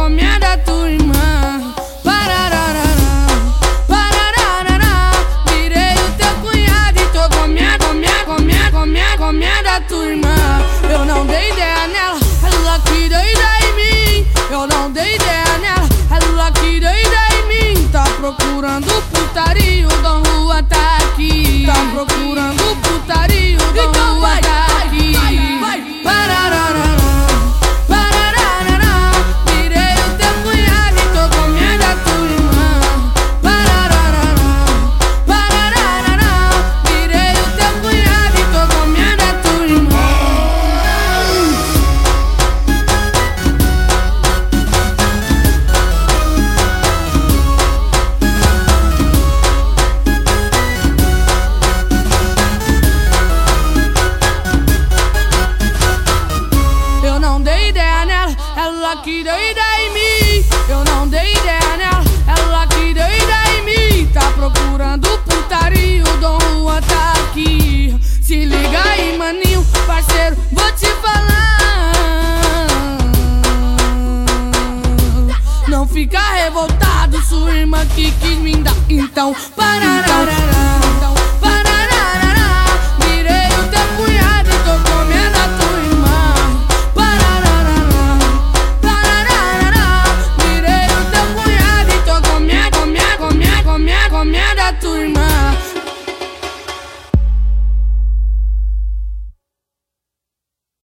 encomenda tua irmã. Parararará, parararará. Virei o teu cunhado e tô minha, com minha, com minha da tua irmã. Eu não dei ideia nela, ela que deu ideia em mim. Eu não dei ideia nela, ela que deu ideia em mim. Tá procurando putaria, o Dom Rua tá aqui. Tá procurando putaria, o Dom então Rua tá aqui. Ela que deu ideia em mim. Eu não dei ideia nela, ela que deu ideia em mim. Tá procurando putaria, o Dom Juan tá aqui. Se liga aí, maninho, parceiro, vou te falar. Não fica revoltado, sua irmã que quis me dar. Então